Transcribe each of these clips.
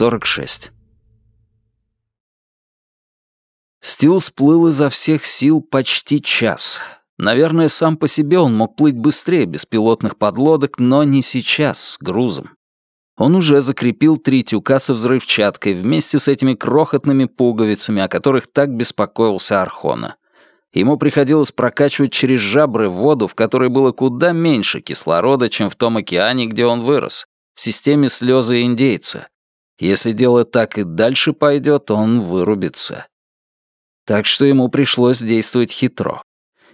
46. Стил сплыл изо всех сил почти час. Наверное, сам по себе он мог плыть быстрее без пилотных подлодок, но не сейчас, с грузом. Он уже закрепил три тюка со взрывчаткой вместе с этими крохотными пуговицами, о которых так беспокоился Архона. Ему приходилось прокачивать через жабры воду, в которой было куда меньше кислорода, чем в том океане, где он вырос, в системе слезы индейца, если дело так и дальше пойдет, он вырубится. Так что ему пришлось действовать хитро.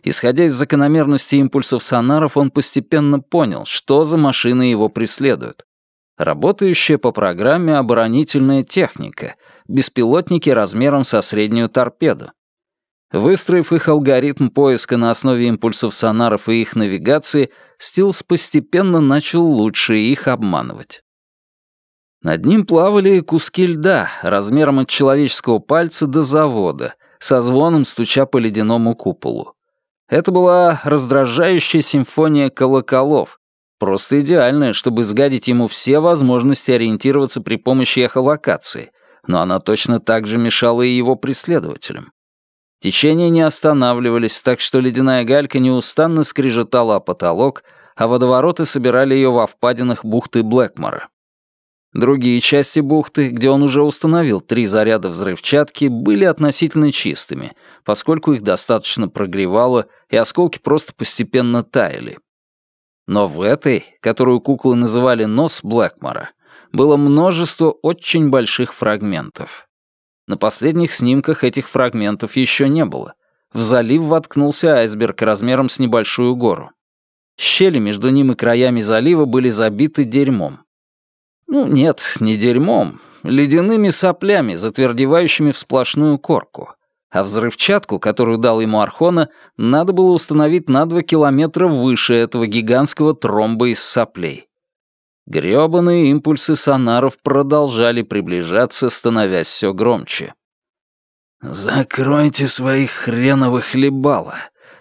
Исходя из закономерности импульсов сонаров, он постепенно понял, что за машины его преследуют. Работающая по программе оборонительная техника, беспилотники размером со среднюю торпеду. Выстроив их алгоритм поиска на основе импульсов сонаров и их навигации, Стилс постепенно начал лучше их обманывать. Над ним плавали куски льда размером от человеческого пальца до завода, со звоном стуча по ледяному куполу. Это была раздражающая симфония колоколов, просто идеальная, чтобы сгадить ему все возможности ориентироваться при помощи эхолокации, но она точно так же мешала и его преследователям. Течения не останавливались, так что ледяная галька неустанно скрежетала о потолок, а водовороты собирали ее во впадинах бухты Блэкмора. Другие части бухты, где он уже установил три заряда взрывчатки, были относительно чистыми, поскольку их достаточно прогревало, и осколки просто постепенно таяли. Но в этой, которую куклы называли «нос Блэкмора», было множество очень больших фрагментов. На последних снимках этих фрагментов еще не было. В залив воткнулся айсберг размером с небольшую гору. Щели между ним и краями залива были забиты дерьмом. Ну, нет, не дерьмом, ледяными соплями, затвердевающими в сплошную корку. А взрывчатку, которую дал ему Архона, надо было установить на два километра выше этого гигантского тромба из соплей. Грёбаные импульсы сонаров продолжали приближаться, становясь все громче. «Закройте своих хреновых хлебала.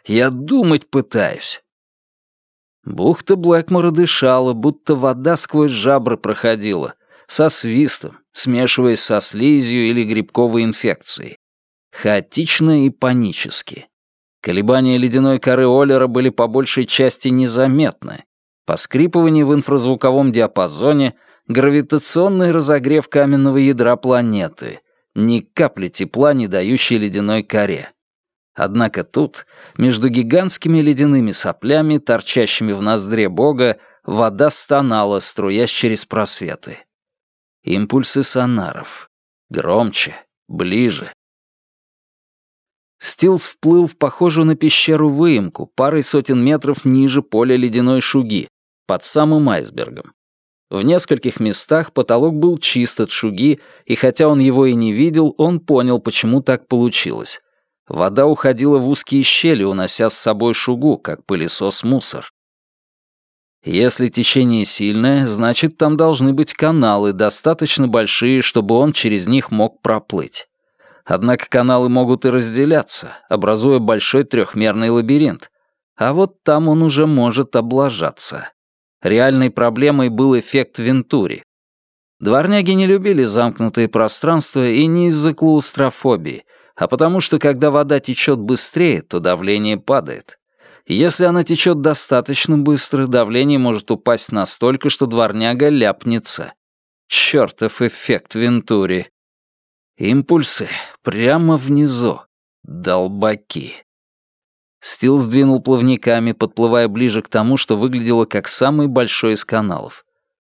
Я думать пытаюсь. Бухта Блэкмора дышала, будто вода сквозь жабры проходила, со свистом, смешиваясь со слизью или грибковой инфекцией. Хаотично и панически. Колебания ледяной коры Оллера были по большей части незаметны. Поскрипывание в инфразвуковом диапазоне, гравитационный разогрев каменного ядра планеты, ни капли тепла, не дающей ледяной коре. Однако тут, между гигантскими ледяными соплями, торчащими в ноздре бога, вода стонала, струясь через просветы. Импульсы сонаров. Громче, ближе. Стилс вплыл в похожую на пещеру выемку, парой сотен метров ниже поля ледяной шуги, под самым айсбергом. В нескольких местах потолок был чист от шуги, и хотя он его и не видел, он понял, почему так получилось. Вода уходила в узкие щели, унося с собой шугу, как пылесос-мусор. Если течение сильное, значит, там должны быть каналы, достаточно большие, чтобы он через них мог проплыть. Однако каналы могут и разделяться, образуя большой трехмерный лабиринт. А вот там он уже может облажаться. Реальной проблемой был эффект Вентури. Дворняги не любили замкнутые пространства и не из-за клаустрофобии, а потому что когда вода течет быстрее, то давление падает. Если она течет достаточно быстро, давление может упасть настолько, что дворняга ляпнется. Чёртов эффект Вентури. Импульсы прямо внизу. Долбаки. Стил сдвинул плавниками, подплывая ближе к тому, что выглядело как самый большой из каналов.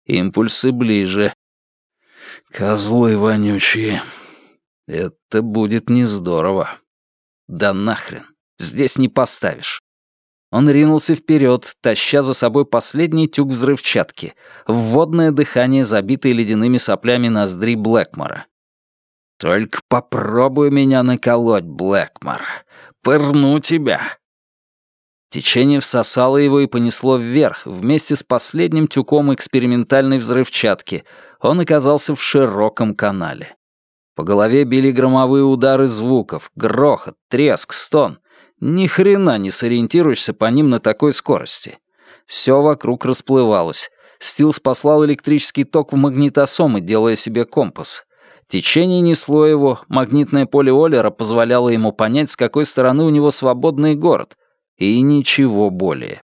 Импульсы ближе. Козлы вонючие. Это будет не здорово. Да нахрен. Здесь не поставишь. Он ринулся вперед, таща за собой последний тюк взрывчатки, вводное дыхание, забитое ледяными соплями ноздри Блэкмора. «Только попробуй меня наколоть, Блэкмор. Пырну тебя!» Течение всосало его и понесло вверх, вместе с последним тюком экспериментальной взрывчатки. Он оказался в широком канале. По голове били громовые удары звуков, грохот, треск, стон. Ни хрена не сориентируешься по ним на такой скорости. Все вокруг расплывалось. Стилс послал электрический ток в магнитосомы, делая себе компас. Течение несло его, магнитное поле Оллера позволяло ему понять, с какой стороны у него свободный город, и ничего более.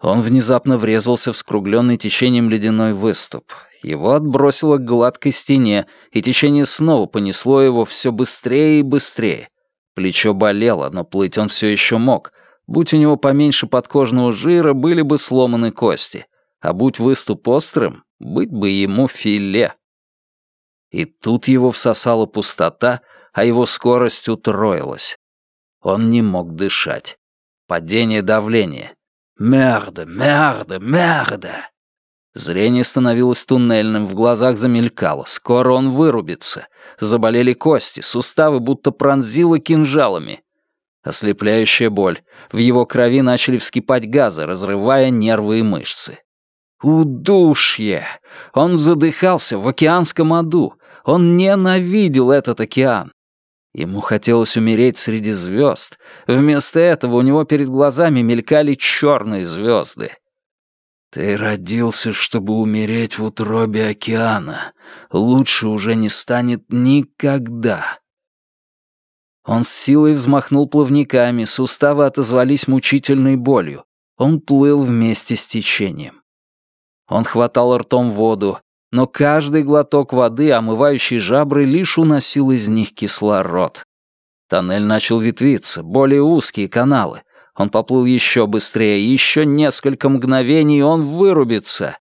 Он внезапно врезался в скругленный течением ледяной выступ. Его отбросило к гладкой стене, и течение снова понесло его все быстрее и быстрее. Плечо болело, но плыть он все еще мог. Будь у него поменьше подкожного жира, были бы сломаны кости. А будь выступ острым, быть бы ему филе. И тут его всосала пустота, а его скорость утроилась. Он не мог дышать. Падение давления. Мерда, мерда, мерда. Зрение становилось туннельным, в глазах замелькало. Скоро он вырубится. Заболели кости, суставы будто пронзило кинжалами. Ослепляющая боль. В его крови начали вскипать газы, разрывая нервы и мышцы. Удушье! Он задыхался в океанском аду. Он ненавидел этот океан. Ему хотелось умереть среди звезд. Вместо этого у него перед глазами мелькали черные звезды. «Ты родился, чтобы умереть в утробе океана. Лучше уже не станет никогда». Он с силой взмахнул плавниками, суставы отозвались мучительной болью. Он плыл вместе с течением. Он хватал ртом воду, но каждый глоток воды, омывающий жабры, лишь уносил из них кислород. Тоннель начал ветвиться, более узкие каналы. Он поплыл еще быстрее, еще несколько мгновений, и он вырубится.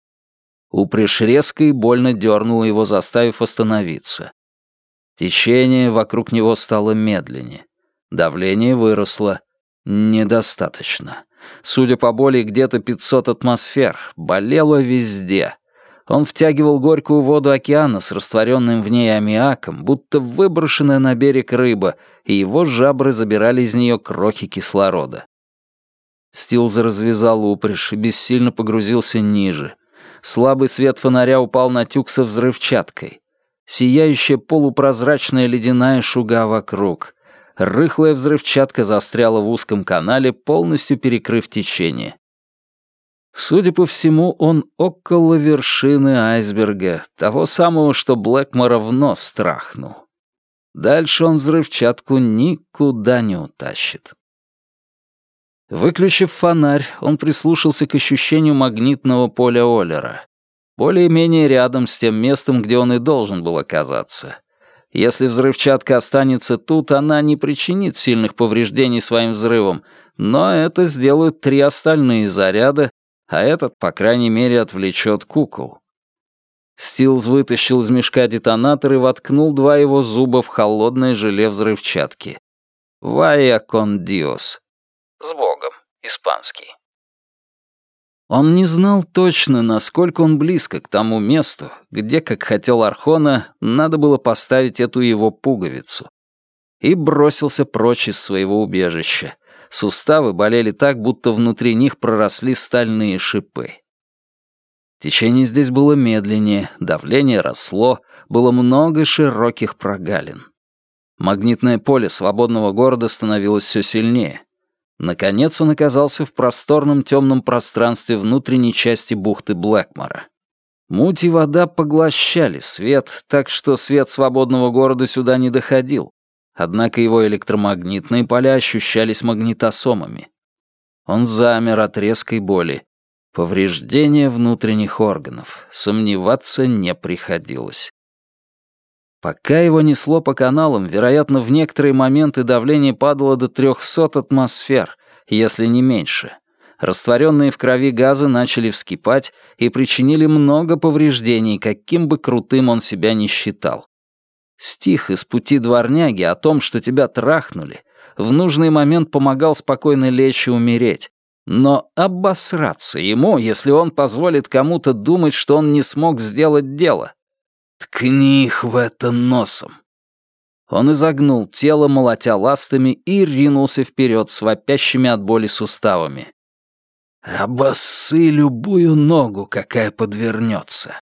Упряжь резко и больно дернула его, заставив остановиться. Течение вокруг него стало медленнее. Давление выросло. Недостаточно. Судя по боли, где-то 500 атмосфер. Болело везде. Он втягивал горькую воду океана с растворенным в ней аммиаком, будто выброшенная на берег рыба, и его жабры забирали из нее крохи кислорода. Стилза развязал упряжь и бессильно погрузился ниже. Слабый свет фонаря упал на тюк со взрывчаткой. Сияющая полупрозрачная ледяная шуга вокруг. Рыхлая взрывчатка застряла в узком канале, полностью перекрыв течение. Судя по всему, он около вершины айсберга, того самого, что Блэкмора в нос страхнул. Дальше он взрывчатку никуда не утащит. Выключив фонарь, он прислушался к ощущению магнитного поля Оллера. Более-менее рядом с тем местом, где он и должен был оказаться. Если взрывчатка останется тут, она не причинит сильных повреждений своим взрывом, но это сделают три остальные заряда, а этот, по крайней мере, отвлечет кукол. Стилз вытащил из мешка детонатор и воткнул два его зуба в холодное желе взрывчатки. «Вая кон диос». «С Богом», испанский. Он не знал точно, насколько он близко к тому месту, где, как хотел Архона, надо было поставить эту его пуговицу. И бросился прочь из своего убежища. Суставы болели так, будто внутри них проросли стальные шипы. Течение здесь было медленнее, давление росло, было много широких прогалин. Магнитное поле свободного города становилось все сильнее. Наконец он оказался в просторном темном пространстве внутренней части бухты Блэкмора. Муть и вода поглощали свет, так что свет свободного города сюда не доходил, Однако его электромагнитные поля ощущались магнитосомами. Он замер от резкой боли. Повреждение внутренних органов. Сомневаться не приходилось. Пока его несло по каналам, вероятно, в некоторые моменты давление падало до 300 атмосфер, если не меньше. Растворенные в крови газы начали вскипать и причинили много повреждений, каким бы крутым он себя ни считал. Стих из пути дворняги о том, что тебя трахнули, в нужный момент помогал спокойно лечь и умереть. Но обосраться ему, если он позволит кому-то думать, что он не смог сделать дело. Ткни их в это носом. Он изогнул тело, молотя ластами, и ринулся вперед с вопящими от боли суставами. «Обоссы любую ногу, какая подвернется.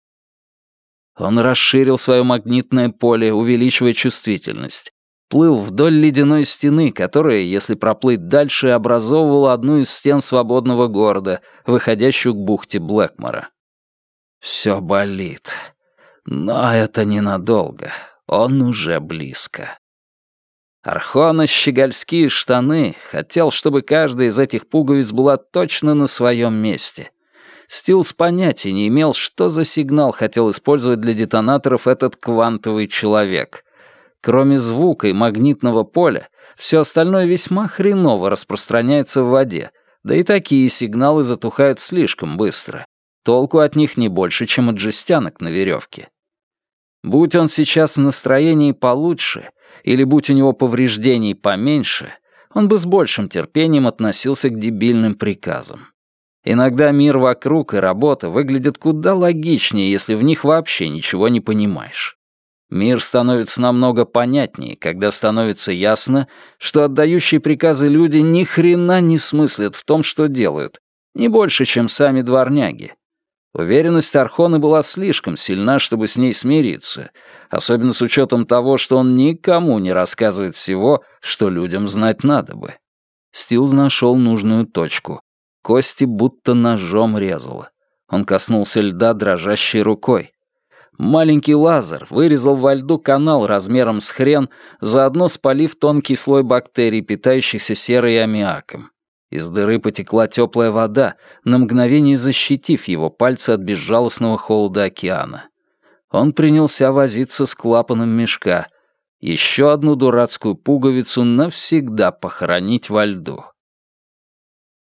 Он расширил свое магнитное поле, увеличивая чувствительность. плыл вдоль ледяной стены, которая, если проплыть дальше, образовывала одну из стен свободного города, выходящую к бухте Блэкмора. Все болит. Но это ненадолго. Он уже близко. Архона щегольские штаны хотел, чтобы каждая из этих пуговиц была точно на своем месте. Стилс понятия не имел, что за сигнал хотел использовать для детонаторов этот квантовый человек. Кроме звука и магнитного поля, все остальное весьма хреново распространяется в воде, да и такие сигналы затухают слишком быстро. Толку от них не больше, чем от жестянок на веревке. Будь он сейчас в настроении получше, или будь у него повреждений поменьше, он бы с большим терпением относился к дебильным приказам. Иногда мир вокруг и работа выглядят куда логичнее, если в них вообще ничего не понимаешь. Мир становится намного понятнее, когда становится ясно, что отдающие приказы люди ни хрена не смыслят в том, что делают, не больше, чем сами дворняги. Уверенность Архона была слишком сильна, чтобы с ней смириться, особенно с учетом того, что он никому не рассказывает всего, что людям знать надо бы. Стилз нашел нужную точку. Кости будто ножом резало. Он коснулся льда дрожащей рукой. Маленький лазер вырезал во льду канал размером с хрен, заодно спалив тонкий слой бактерий, питающихся серой аммиаком. Из дыры потекла теплая вода, на мгновение защитив его пальцы от безжалостного холода океана. Он принялся возиться с клапаном мешка. Еще одну дурацкую пуговицу навсегда похоронить во льду.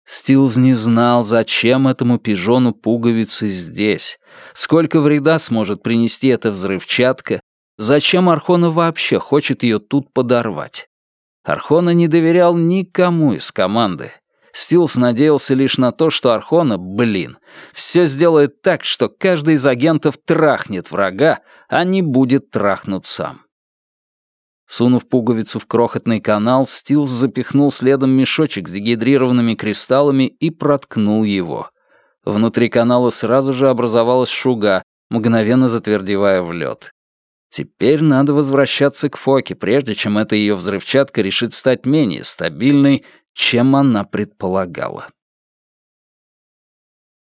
Стилз не знал, зачем этому пижону пуговицы здесь, сколько вреда сможет принести эта взрывчатка, зачем Архона вообще хочет ее тут подорвать. Архона не доверял никому из команды, Стилс надеялся лишь на то, что Архона, блин, все сделает так, что каждый из агентов трахнет врага, а не будет трахнут сам. Сунув пуговицу в крохотный канал, Стилс запихнул следом мешочек с дегидрированными кристаллами и проткнул его. Внутри канала сразу же образовалась шуга, мгновенно затвердевая в лед. Теперь надо возвращаться к Фоке, прежде чем эта ее взрывчатка решит стать менее стабильной чем она предполагала.